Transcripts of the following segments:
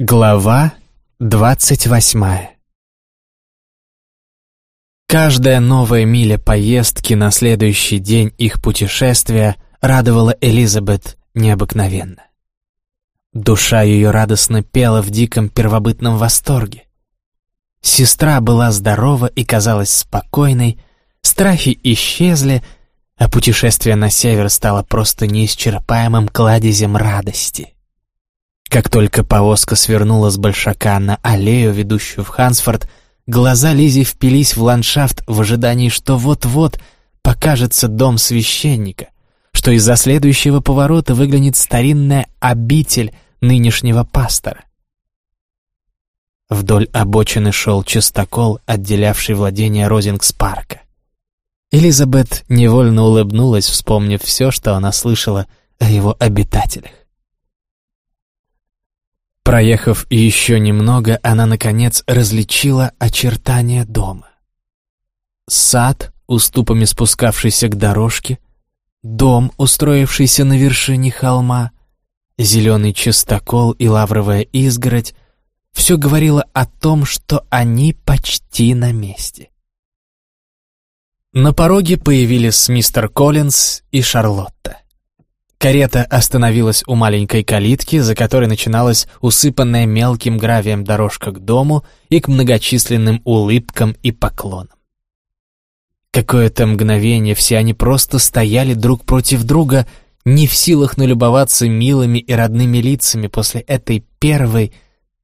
Глава двадцать восьмая Каждая новая миля поездки на следующий день их путешествия радовала Элизабет необыкновенно. Душа ее радостно пела в диком первобытном восторге. Сестра была здорова и казалась спокойной, страхи исчезли, а путешествие на север стало просто неисчерпаемым кладезем радости. Как только повозка свернула с большака на аллею, ведущую в Хансфорд, глаза Лизи впились в ландшафт в ожидании, что вот-вот покажется дом священника, что из-за следующего поворота выглянет старинная обитель нынешнего пастора. Вдоль обочины шел частокол, отделявший владение Розингс-парка. Элизабет невольно улыбнулась, вспомнив все, что она слышала о его обитателях. Проехав еще немного, она, наконец, различила очертания дома. Сад, уступами спускавшийся к дорожке, дом, устроившийся на вершине холма, зеленый частокол и лавровая изгородь — все говорило о том, что они почти на месте. На пороге появились мистер Коллинз и Шарлотта. Карета остановилась у маленькой калитки, за которой начиналась усыпанная мелким гравием дорожка к дому и к многочисленным улыбкам и поклонам. Какое-то мгновение все они просто стояли друг против друга, не в силах налюбоваться милыми и родными лицами после этой первой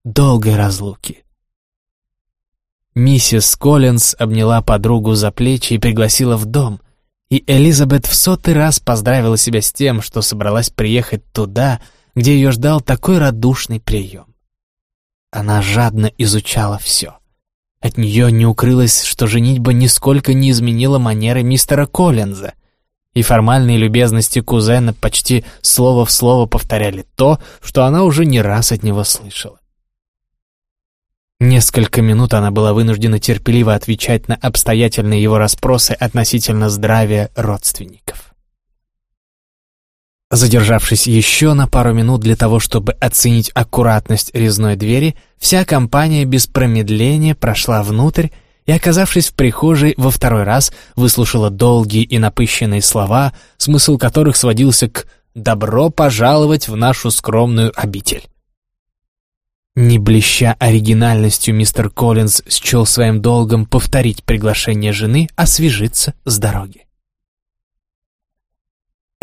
долгой разлуки. Миссис Коллинз обняла подругу за плечи и пригласила в дом — и Элизабет в сотый раз поздравила себя с тем, что собралась приехать туда, где ее ждал такой радушный прием. Она жадно изучала все. От нее не укрылось, что женитьба нисколько не изменила манеры мистера Коллинза, и формальные любезности кузена почти слово в слово повторяли то, что она уже не раз от него слышала. Несколько минут она была вынуждена терпеливо отвечать на обстоятельные его расспросы относительно здравия родственников. Задержавшись еще на пару минут для того, чтобы оценить аккуратность резной двери, вся компания без промедления прошла внутрь и, оказавшись в прихожей, во второй раз выслушала долгие и напыщенные слова, смысл которых сводился к «добро пожаловать в нашу скромную обитель». Не блеща оригинальностью, мистер Коллинз счел своим долгом повторить приглашение жены освежиться с дороги.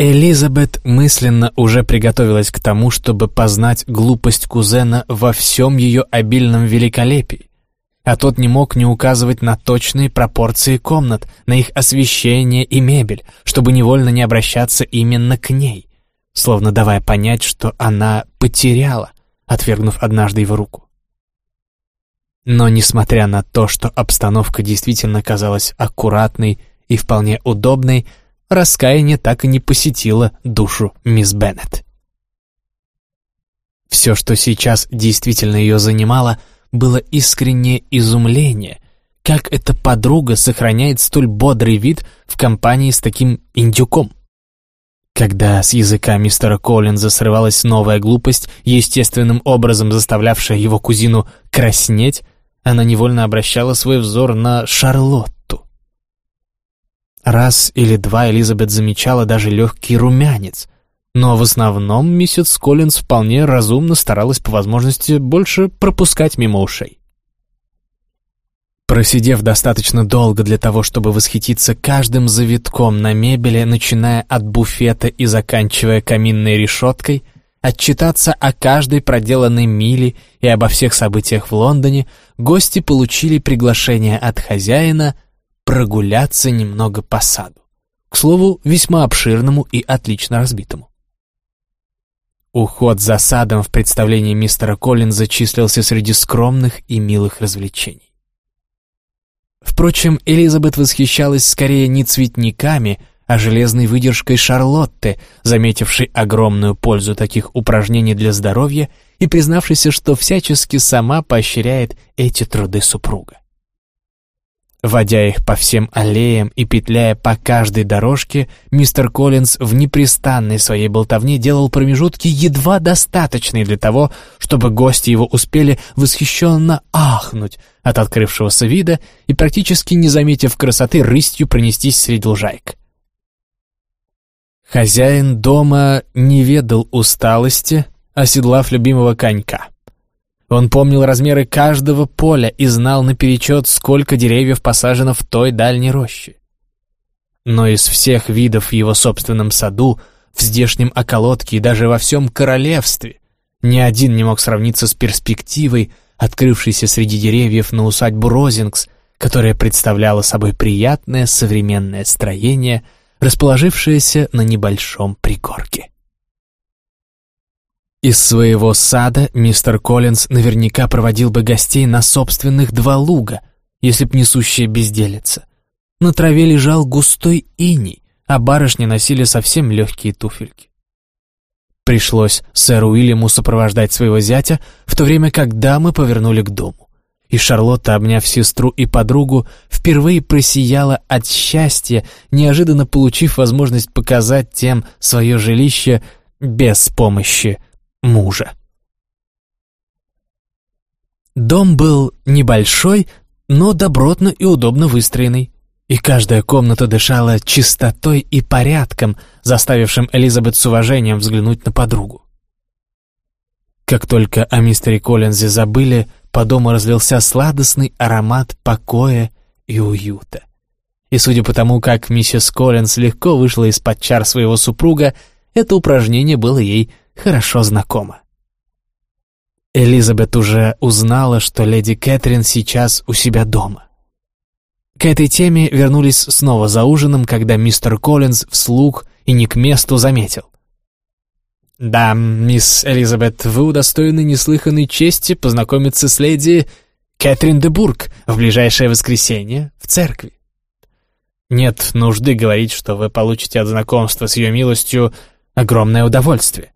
Элизабет мысленно уже приготовилась к тому, чтобы познать глупость кузена во всем ее обильном великолепии, а тот не мог не указывать на точные пропорции комнат, на их освещение и мебель, чтобы невольно не обращаться именно к ней, словно давая понять, что она потеряла, отвергнув однажды его руку. Но несмотря на то, что обстановка действительно казалась аккуратной и вполне удобной, раскаяние так и не посетило душу мисс Беннет. Все, что сейчас действительно ее занимало, было искреннее изумление, как эта подруга сохраняет столь бодрый вид в компании с таким индюком. Когда с языка мистера Коллинза срывалась новая глупость, естественным образом заставлявшая его кузину краснеть, она невольно обращала свой взор на Шарлотту. Раз или два Элизабет замечала даже легкий румянец, но в основном миссис Коллинз вполне разумно старалась по возможности больше пропускать мимо ушей. Просидев достаточно долго для того, чтобы восхититься каждым завитком на мебели, начиная от буфета и заканчивая каминной решеткой, отчитаться о каждой проделанной миле и обо всех событиях в Лондоне, гости получили приглашение от хозяина прогуляться немного по саду. К слову, весьма обширному и отлично разбитому. Уход за садом в представлении мистера Коллинза числился среди скромных и милых развлечений. Впрочем, Элизабет восхищалась скорее не цветниками, а железной выдержкой Шарлотты, заметившей огромную пользу таких упражнений для здоровья и признавшейся, что всячески сама поощряет эти труды супруга. Водя их по всем аллеям и петляя по каждой дорожке, мистер Коллинз в непрестанной своей болтовне делал промежутки едва достаточные для того, чтобы гости его успели восхищенно ахнуть от открывшегося вида и, практически не заметив красоты, рыстью пронестись среди лужайк. Хозяин дома не ведал усталости, оседлав любимого конька. Он помнил размеры каждого поля и знал наперечет, сколько деревьев посажено в той дальней роще. Но из всех видов в его собственном саду, в здешнем околотке и даже во всем королевстве ни один не мог сравниться с перспективой, открывшейся среди деревьев на усадьбу Розингс, которая представляла собой приятное современное строение, расположившееся на небольшом пригорке. Из своего сада мистер Коллинз наверняка проводил бы гостей на собственных два луга, если б несущая безделица. На траве лежал густой иней, а барышни носили совсем легкие туфельки. Пришлось сэру Уильяму сопровождать своего зятя, в то время как дамы повернули к дому. И Шарлотта, обняв сестру и подругу, впервые просияла от счастья, неожиданно получив возможность показать тем свое жилище без помощи мужа. Дом был небольшой, но добротно и удобно выстроенный, и каждая комната дышала чистотой и порядком, заставившим Элизабет с уважением взглянуть на подругу. Как только о мистере Коллинзе забыли, по дому разлился сладостный аромат покоя и уюта. И судя по тому, как миссис Коллинз легко вышла из-под чар своего супруга, это упражнение было ей хорошо знакома. Элизабет уже узнала, что леди Кэтрин сейчас у себя дома. К этой теме вернулись снова за ужином, когда мистер Коллинз вслух и не к месту заметил. «Да, мисс Элизабет, вы удостоены неслыханной чести познакомиться с леди Кэтрин де Бург в ближайшее воскресенье в церкви. Нет нужды говорить, что вы получите от знакомства с ее милостью огромное удовольствие.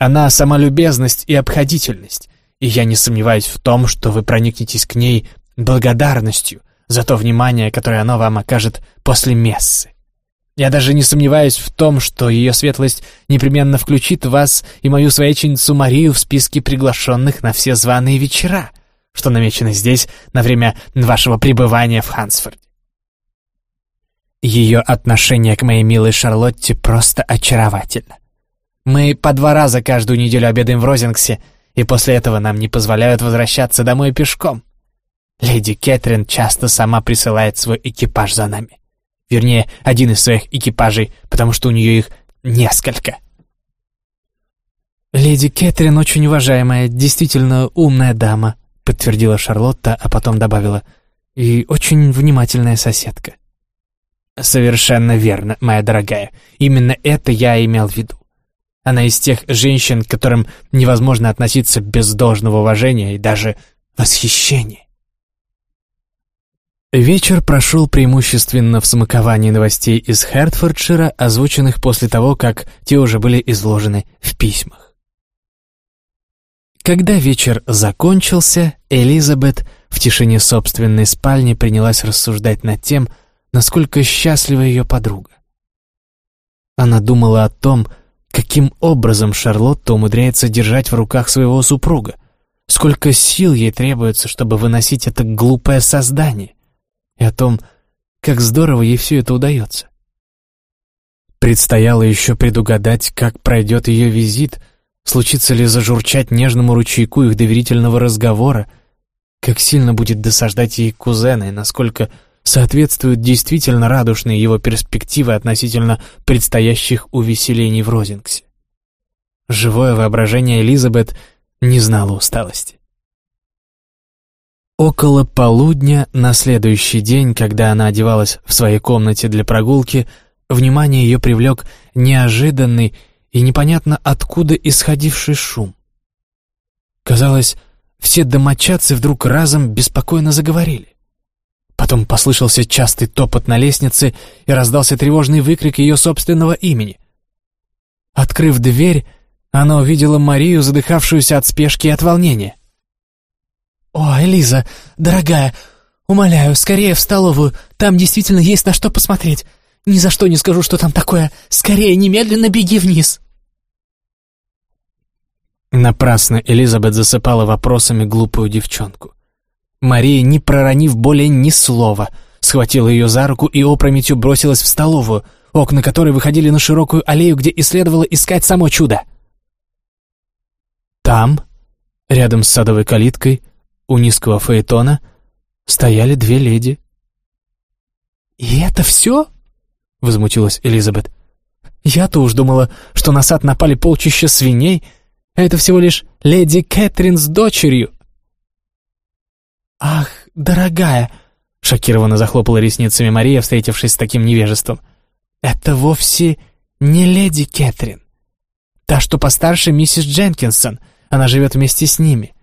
Она сама любезность и обходительность, и я не сомневаюсь в том, что вы проникнетесь к ней благодарностью за то внимание, которое она вам окажет после мессы. Я даже не сомневаюсь в том, что ее светлость непременно включит вас и мою свояченицу Марию в списки приглашенных на все званые вечера, что намечены здесь на время вашего пребывания в Хансфорде. Ее отношение к моей милой Шарлотте просто очаровательно. Мы по два раза каждую неделю обедаем в Розингсе, и после этого нам не позволяют возвращаться домой пешком. Леди Кэтрин часто сама присылает свой экипаж за нами. Вернее, один из своих экипажей, потому что у нее их несколько. «Леди Кэтрин очень уважаемая, действительно умная дама», подтвердила Шарлотта, а потом добавила, «и очень внимательная соседка». «Совершенно верно, моя дорогая. Именно это я имел в виду. Она из тех женщин, к которым невозможно относиться без должного уважения и даже восхищения. Вечер прошел преимущественно в смаковании новостей из Хертфордшира, озвученных после того, как те уже были изложены в письмах. Когда вечер закончился, Элизабет в тишине собственной спальни принялась рассуждать над тем, насколько счастлива ее подруга. Она думала о том, Каким образом Шарлотта умудряется держать в руках своего супруга? Сколько сил ей требуется, чтобы выносить это глупое создание? И о том, как здорово ей все это удается. Предстояло еще предугадать, как пройдет ее визит, случится ли зажурчать нежному ручейку их доверительного разговора, как сильно будет досаждать ей кузена и насколько соответствуют действительно радушные его перспективы относительно предстоящих увеселений в Розингсе. Живое воображение Элизабет не знало усталости. Около полудня на следующий день, когда она одевалась в своей комнате для прогулки, внимание ее привлек неожиданный и непонятно откуда исходивший шум. Казалось, все домочадцы вдруг разом беспокойно заговорили. Потом послышался частый топот на лестнице и раздался тревожный выкрик ее собственного имени. Открыв дверь, она увидела Марию, задыхавшуюся от спешки и от волнения. «О, Элиза, дорогая, Умоляю, скорее в столовую, там действительно есть на что посмотреть. Ни за что не скажу, что там такое. Скорее, немедленно беги вниз!» Напрасно Элизабет засыпала вопросами глупую девчонку. Мария, не проронив более ни слова, схватила ее за руку и опрометью бросилась в столовую, окна которой выходили на широкую аллею, где и следовало искать само чудо. Там, рядом с садовой калиткой, у низкого фаэтона, стояли две леди. «И это все?» — возмутилась Элизабет. «Я-то уж думала, что на сад напали полчища свиней, а это всего лишь леди Кэтрин с дочерью». «Ах, дорогая!» — шокированно захлопала ресницами Мария, встретившись с таким невежеством. «Это вовсе не леди Кэтрин. Та, что постарше, миссис Дженкинсон, она живет вместе с ними.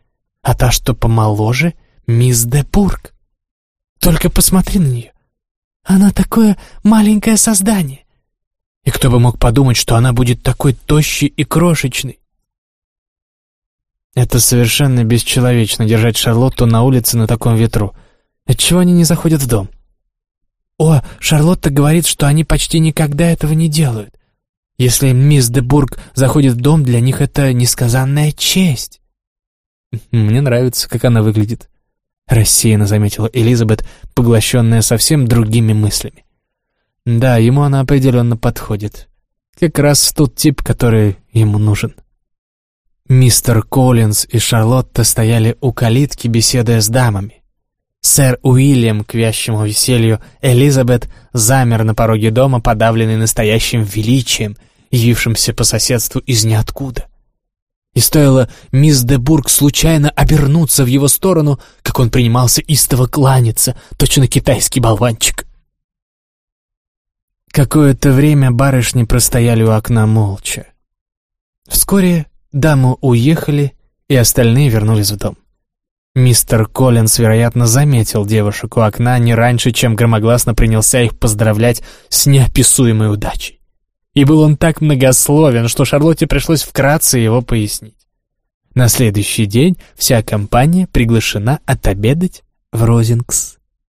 А та, что помоложе, мисс Депург. Только посмотри на нее. Она такое маленькое создание. И кто бы мог подумать, что она будет такой тощей и крошечной? Это совершенно бесчеловечно держать Шарлотту на улице на таком ветру. Отчего они не заходят в дом? О, Шарлотта говорит, что они почти никогда этого не делают. Если мисс де Бург заходит в дом, для них это несказанная честь. Мне нравится, как она выглядит. Рассеянно заметила Элизабет, поглощенная совсем другими мыслями. Да, ему она определенно подходит. Как раз тот тип, который ему нужен. Мистер Коллинз и Шарлотта стояли у калитки, беседуя с дамами. Сэр Уильям, к вящему веселью, Элизабет замер на пороге дома, подавленный настоящим величием, явившимся по соседству из ниоткуда. И стоило мисс де Бург случайно обернуться в его сторону, как он принимался истово кланяться, точно китайский болванчик. Какое-то время барышни простояли у окна молча. Вскоре дамы уехали, и остальные вернулись в дом. Мистер Коллинс, вероятно, заметил девушек у окна не раньше, чем громогласно принялся их поздравлять с неописуемой удачей. И был он так многословен, что Шарлотте пришлось вкратце его пояснить. На следующий день вся компания приглашена отобедать в Розингс.